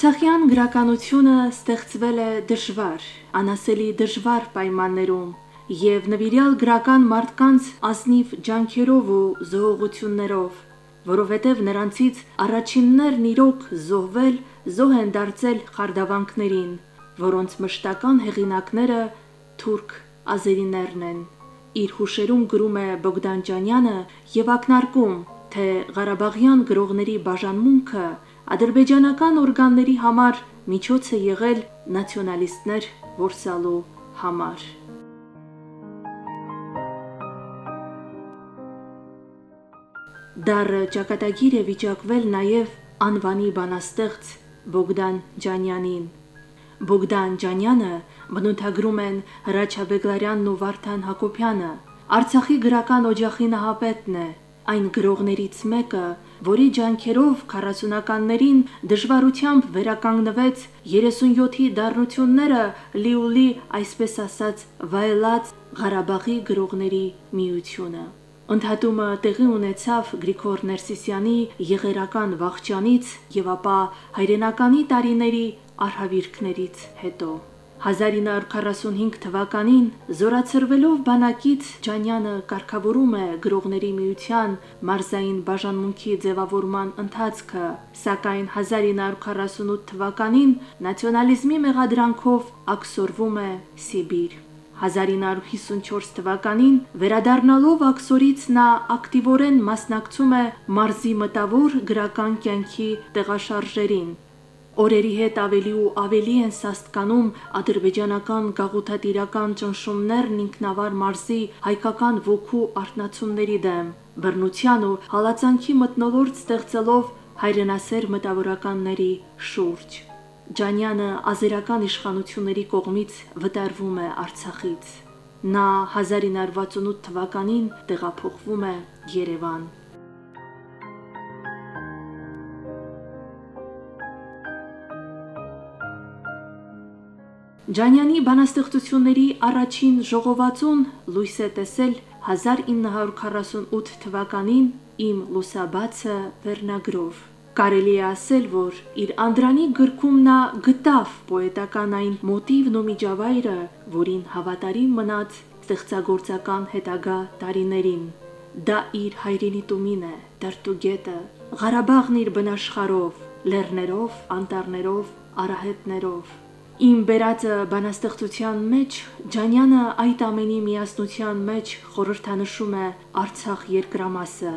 Արցախյան գրականությունը ստեղծվել է դժվար, անասելի դժվար պայմաններում եւ նվիրյալ գրական մարդկանց ազնիվ ջանքերով ու զոհողություններով, որովհետեւ նրանցից առաջիններն իրոք զոհվել, զոհ են դարձել խարդավանքներին, որոնց մշտական հեղինակները թուրք ազերիներն են։ Իր հուշերում գրում է Բոգդան Ջանյանը եւ ակնարկում, թե Ղարաբաղյան գրողների բաժանմունքը ադրբեջանական օրգանների համար միջոց է եղել նացիոնալիստներ որսալու համար։ Դառը ճակատագիր է վիճակվել նաև անվանի բանաստեղծ Բոգդան Ջանյանին։ Բոգդան Ջանյանը բնութագրում են Հրաչ Աբեգլարյանն ու Վարդան Հակոբյանը։ Արցախի գրական օջախի նահապետն է, այն գրողներից մեկը, որի ջանքերով 40-ականներին դժվարությամբ վերականգնվեց 37-ի դառնությունները լիուլի, այսպես ասած, վայելած Ղարաբաղի գրողների միությունը։ Ընդհատումը տեղի ունեցավ Գրիգոր Ներսիսյանի եղերական վաղճանից եւ ապա հայրենականի տարիների արհավիրքներից հետո։ 1945 թվականին զորացրվելով բանակից Ջանյանը կարգավորում է գրողների միության մարզային բաժանմունքի ձևավորման ընթացքը, սակայն 1948 թվականին նացիոնալիզմի մեղադրանքով աքսորվում է Սիբիր։ 1954 թվականին վերադառնալով Աքսորից նա ակտիվորեն մասնակցում է մարզի մտավոր գրական կյանքի տեղաշարժերին, Օրերի հետ ավելի ու ավելի են սաստկանում ադրբեջանական գաղութատիրական ճնշումներն ինքնավար մարզի հայկական ոգու արտնացումների դեմ, բռնության ու հալածանքի մտնոլորտ ստեղծելով հայրենասեր մտավորականների շուրջ։ Ջանյանը ազերական իշխանությունների կողմից վտարվում է Արցախից։ Նա 1968 թվականին տեղափոխվում է Երևան։ Ջանյանի բանաստեղծությունների առաջին ժողովածուն լույս է տեսել 1948 թվականին Իմ լուսաբացը վերնագրով։ Կարելի է ասել, որ իր Անդրանի գրքում նա գտավ պոետական այն մոտիվն ու միջավայրը, որին հավատարիմ մնաց ստեղծագործական հետագա տարիներին։ Դա իր հայրենի տումին է, դրտուգետը, Ղարաբաղն իր բնաշխարով, լեռներով, անտառներով, արահետներով Իմ բերածը բանաստեղծության մեջ Ջանյանը այդ ամենի միասնության մեջ խորհրդանշում է Արցախ երկրամասը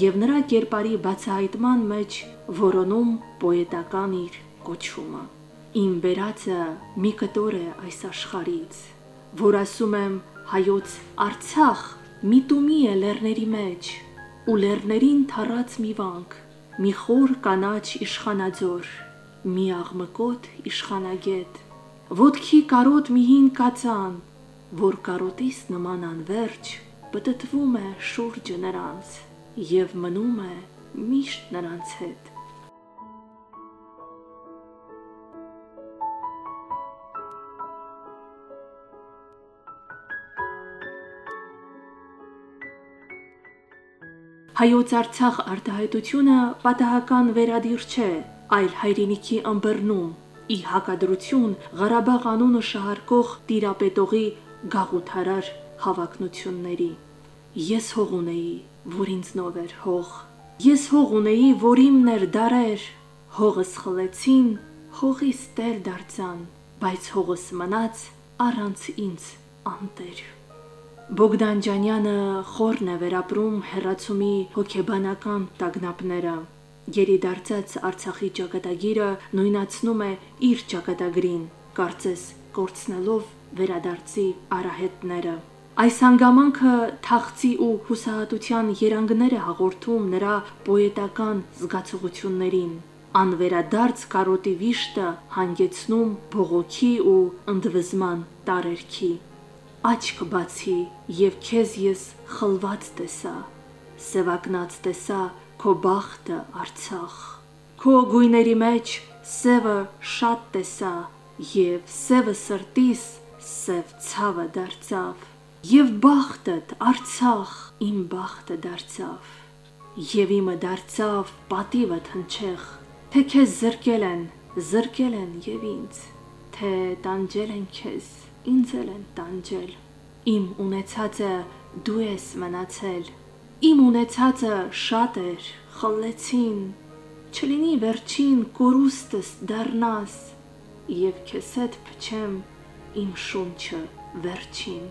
եւ նրա կերպարի բացահայտման մեջ որոնում պոետական իր կոչումը։ Իմ բերածը մի կտոր է այս աշխարից, որ ասում եմ հայոց Արցախ մի տումի է լեռների մեջ, ու լեռներին թառած մի վանք, մի խոր կանաչ իշխանաձոր, մի աղմկոտ իշխանագետ Ոտքի կարոտ մի հին կացան, որ կարոտիս նման անverջ պտտվում է շուրջը նրանց եւ մնում է միշտ նրանց հետ։ Հայոց Արցախ արտահայտությունը պատահական վերադիր չէ, այլ հայրենիքի ըմբռնում ի հակադրություն Ղարաբաղ անունը շահարկող տիրապետողի գաղութարար հավակնությունների։ Ես հող ունեի, որ ինձնով էր հող։ Ես հող ունեի, որ իմն էր դարեր։ Հողս խլեցին, հողիս տեր դարձան, բայց հողս մնաց առանց ինձ անտեր։ Բոգդան Ջանյանը խորն է վերապրում հերացումի հոգեբանական տագնապները Երիդարձած Արցախի ճակատագիրը նույնացնում է իր ճակատագրին, կարծես կորցնելով վերադարձի արահետները։ Այս հանգամանքը թաղցի ու հուսահատության երանգներ է հաղորդում նրա պոետական զգացողություններին։ Անվերադարձ կարոտի վիշտը հանգեցնում բողոքի ու ընդվզման տարերքի։ Աչք բացի եւ քեզ ես խլված տեսա, սևակնած տեսա քո բախտը Արցախ։ Քո գույների մեջ սևը շատ տեսա եւ սևը սրտիս սև ցավը դարձավ։ Եվ բախտդ Արցախ իմ բախտը դարձավ։ Եվ իմը դարձավ պատիվդ հնչեղ, թե քեզ զրկել են զրկել են եւ ինձ, թե տանջել են քեզ, ինձ են տանջել։ Իմ ունեցածը դու ես մնացել։ Իմ ունեցածը շատ էր, խլեցին։ Չլինի վերջին կորուստս դառնաս եւ քեզ հետ փչեմ իմ շունչը վերջին։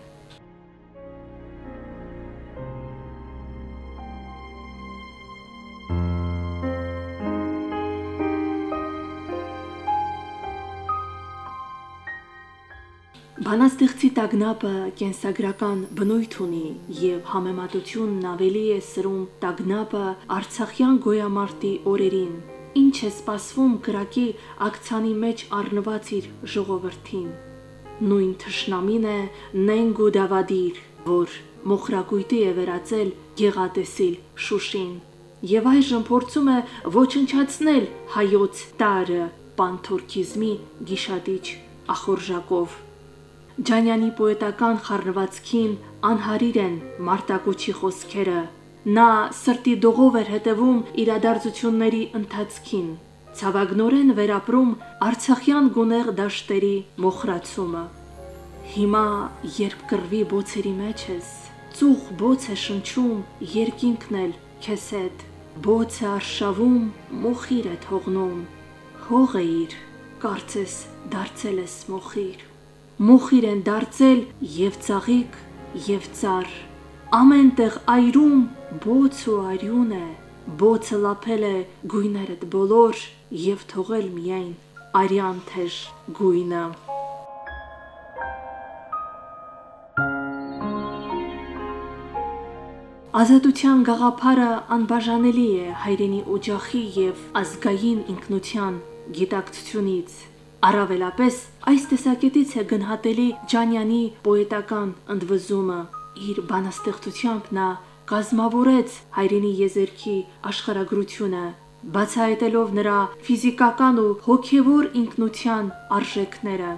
Բանաստեղծի տագնապը կենսագրական բնույթ ունի եւ համեմատությունն ավելի է սրում տագնապը Արցախյան գոյամարտի օրերին։ Ինչ է սպասվում կրակի ակցանի մեջ առնված իր ժողովրդին։ Նույն թշնամին է նենգ ու դավադիր, որ մոխրակույտի է վերածել գեղատեսիլ Շուշին եւ այժմ փորձում է ոչնչացնել հայոց տարը պանթուրքիզմի գիշատիչ ախորժակով Ջանյանի պոետական խառնվածքին անհարիր են Մարտակոչի խոսքերը։ Նա սրտի դողով էր հետևում իրադարձությունների ընթացքին, ցավագնորեն վերապրում Արցախյան գունեղ դաշտերի մոխրացումը։ Հիմա, երբ կրվի բոցերի մեջ ես, ծուխ բոց է շնչում երկինքն էլ քեզ հետ, բոցը արշավում, մոխիր է թողնում, հող է իր, կարծես դարձել ես մոխիր մոխիր են դարձել եւ ծաղիկ եւ ծառ ամենտեղ այրում բոց ու արյուն է բոցը լափել է գույներդ բոլոր եւ թողել միայն արյան թեժ գույնը Ազատության գաղափարը անբաժանելի է հայրենի օջախի եւ ազգային ինքնության գիտակցությունից Առավելապես այս տեսակետից է գնահատելի Ջանյանի պոետական ընդվզումը։ Իր բանաստեղծությամբ նա կազմավորեց հայրենի եզերքի աշխարհագրությունը, բացահայտելով նրա ֆիզիկական ու հոգևոր ինքնության արժեքները,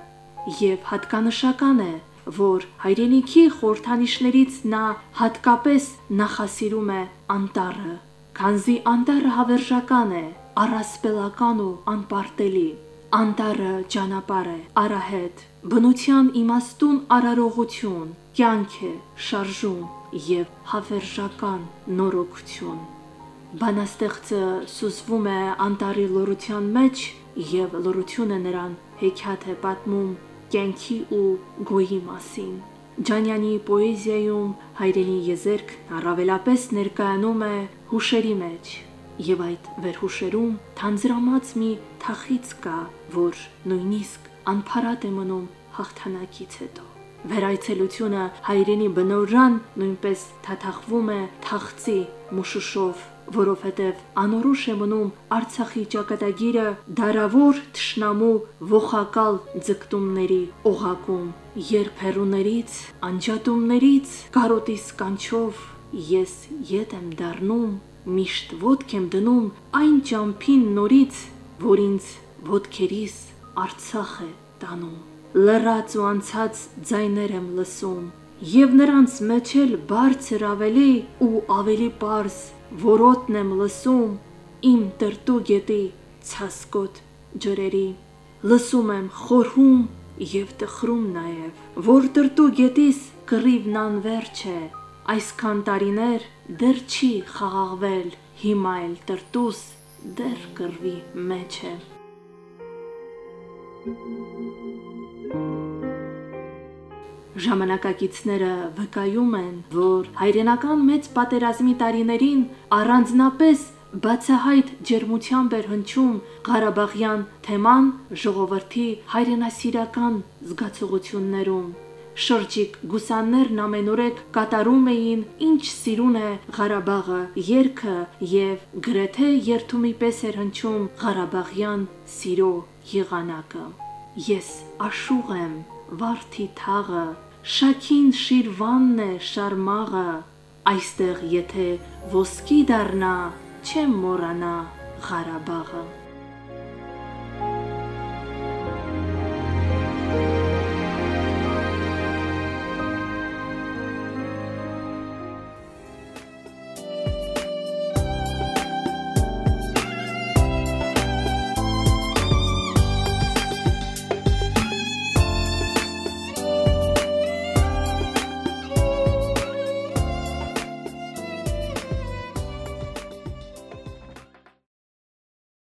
եւ հատկանշական է, որ հայրենիքի խորթանիշներից նա հատկապես նախասիրում է անտառը, քանզի անտառը հավերժական է, առասպելական ու անպարտելի։ Անտառը ճանապարհ է, արահետ, բնության իմաստուն արարողություն, կյանք է, շարժում եւ հավերժական նորոգություն։ Բանաստեղծը սուզվում է անտառի լորության մեջ եւ լորությունը նրան հեքիաթ է պատմում կյանքի ու գոյի մասին։ Ջանյանի պոեզիայում հայրենի եզերք առավելապես ներկայանում է հուշերի մեջ, եւ այդ վերհուշերում թանձրամած մի թախից կա, որ նույնիսկ անփարատ է մնում հաղթանակից հետո։ Վերայցելությունը հայրենի բնորան նույնպես թաթախվում է թախծի մուշուշով, որովհետև անորոշ է մնում Արցախի ճակատագիրը դարավոր թշնամու ողակալ ձգտումների օղակում, երբ հերուներից, անջատումներից, կարոտի սկանչով ես ետ եմ դառնում միշտ ոտք եմ դնում այն ճամփին նորից, որ ինձ ոտքերիս Արցախ է տանում։ Լրաց ու անցած ձայներ եմ լսում, եւ նրանց մեջ էլ բարձր ավելի ու ավելի པարզ որոտն եմ լսում իմ տրտու գետի ցասկոտ ջրերի լսում եմ խորհում եւ տխրում նաեւ որ տրտու գետիս կռիվն անverջ է Այսքան տարիներ դեռ չի խաղաղվել, հիմա էլ տրտուս դեռ կռվի մեջ է։ Ժամանակակիցները վկայում են, որ հայրենական մեծ պատերազմի տարիներին առանձնապես բացահայտ ջերմությամբ էր հնչում Ղարաբաղյան թեման ժողովրդի հայրենասիրական զգացողություններում շրջիկ գուսաններն ամենուրեք կատարում էին ինչ սիրուն է Ղարաբաղը երգը եւ գրեթե երթումի պես էր հնչում Ղարաբաղյան սիրո եղանակը ես աշուղ եմ վարդի թաղը շաքին շիրվանն է շարմաղը այստեղ եթե ոսկի դառնա չեմ մոռանա Ղարաբաղը